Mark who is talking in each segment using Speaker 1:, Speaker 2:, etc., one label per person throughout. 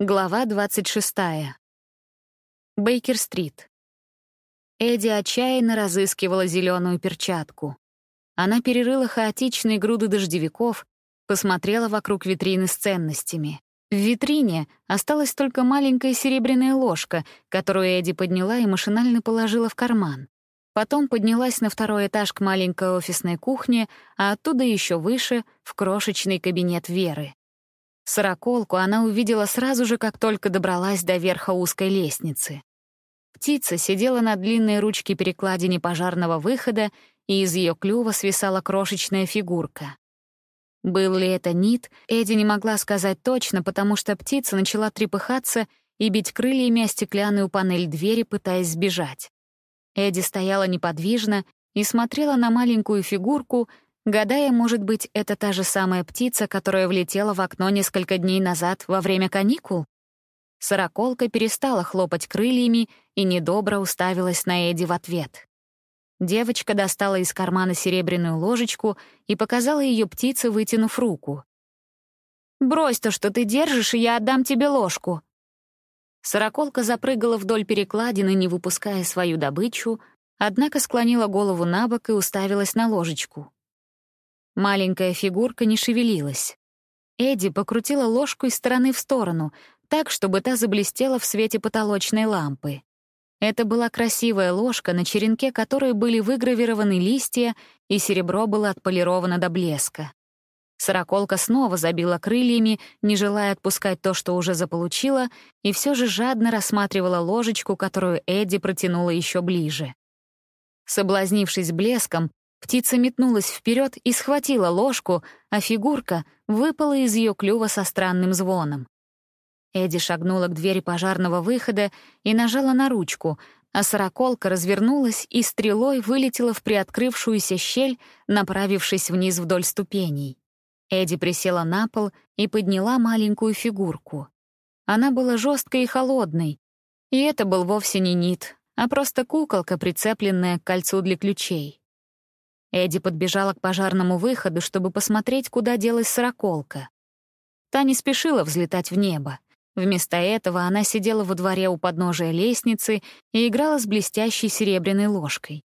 Speaker 1: Глава 26. Бейкер-стрит. Эдди отчаянно разыскивала зеленую перчатку. Она перерыла хаотичные груды дождевиков, посмотрела вокруг витрины с ценностями. В витрине осталась только маленькая серебряная ложка, которую Эдди подняла и машинально положила в карман. Потом поднялась на второй этаж к маленькой офисной кухне, а оттуда еще выше — в крошечный кабинет Веры. Сороколку она увидела сразу же, как только добралась до верха узкой лестницы. Птица сидела на длинной ручке перекладине пожарного выхода, и из ее клюва свисала крошечная фигурка. Был ли это нит, Эдди не могла сказать точно, потому что птица начала трепыхаться и бить крыльями о стеклянную панель двери, пытаясь сбежать. Эдди стояла неподвижно и смотрела на маленькую фигурку, гадая, может быть, это та же самая птица, которая влетела в окно несколько дней назад во время каникул? Сороколка перестала хлопать крыльями и недобро уставилась на Эдди в ответ. Девочка достала из кармана серебряную ложечку и показала ее птице, вытянув руку. «Брось то, что ты держишь, и я отдам тебе ложку». Сороколка запрыгала вдоль перекладины, не выпуская свою добычу, однако склонила голову на бок и уставилась на ложечку. Маленькая фигурка не шевелилась. Эдди покрутила ложку из стороны в сторону, так, чтобы та заблестела в свете потолочной лампы. Это была красивая ложка, на черенке которой были выгравированы листья, и серебро было отполировано до блеска. Сороколка снова забила крыльями, не желая отпускать то, что уже заполучила, и все же жадно рассматривала ложечку, которую Эдди протянула еще ближе. Соблазнившись блеском, Птица метнулась вперед и схватила ложку, а фигурка выпала из ее клюва со странным звоном. Эдди шагнула к двери пожарного выхода и нажала на ручку, а сороколка развернулась и стрелой вылетела в приоткрывшуюся щель, направившись вниз вдоль ступеней. Эдди присела на пол и подняла маленькую фигурку. Она была жесткой и холодной, и это был вовсе не нит, а просто куколка, прицепленная к кольцу для ключей. Эдди подбежала к пожарному выходу, чтобы посмотреть, куда делась сороколка. Та не спешила взлетать в небо. Вместо этого она сидела во дворе у подножия лестницы и играла с блестящей серебряной ложкой.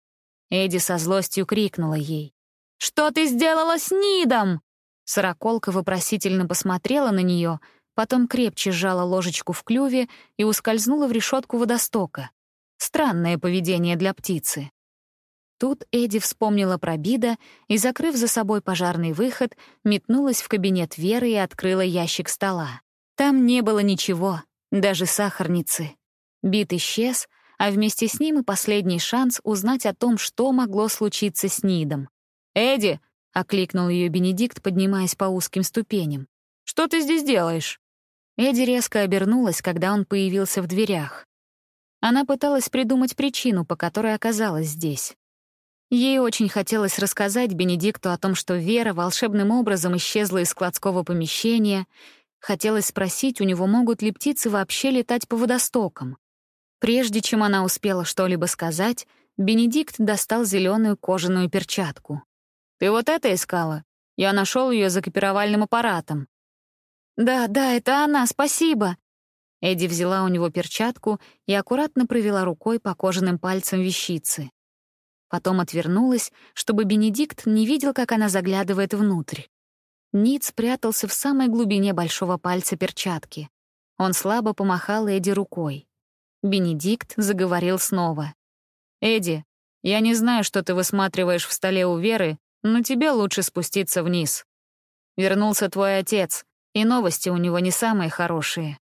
Speaker 1: Эдди со злостью крикнула ей. «Что ты сделала с Нидом?» Сороколка вопросительно посмотрела на нее, потом крепче сжала ложечку в клюве и ускользнула в решетку водостока. Странное поведение для птицы. Тут Эдди вспомнила про Бида и, закрыв за собой пожарный выход, метнулась в кабинет Веры и открыла ящик стола. Там не было ничего, даже сахарницы. Бит исчез, а вместе с ним и последний шанс узнать о том, что могло случиться с Нидом. «Эдди!» — окликнул ее Бенедикт, поднимаясь по узким ступеням. «Что ты здесь делаешь?» Эдди резко обернулась, когда он появился в дверях. Она пыталась придумать причину, по которой оказалась здесь. Ей очень хотелось рассказать Бенедикту о том, что Вера волшебным образом исчезла из складского помещения. Хотелось спросить у него, могут ли птицы вообще летать по водостокам. Прежде чем она успела что-либо сказать, Бенедикт достал зеленую кожаную перчатку. «Ты вот это искала? Я нашел ее за копировальным аппаратом». «Да, да, это она, спасибо». Эдди взяла у него перчатку и аккуратно провела рукой по кожаным пальцам вещицы. Потом отвернулась, чтобы Бенедикт не видел, как она заглядывает внутрь. Нит спрятался в самой глубине большого пальца перчатки. Он слабо помахал Эдди рукой. Бенедикт заговорил снова. «Эдди, я не знаю, что ты высматриваешь в столе у Веры, но тебе лучше спуститься вниз. Вернулся твой отец, и новости у него не самые хорошие».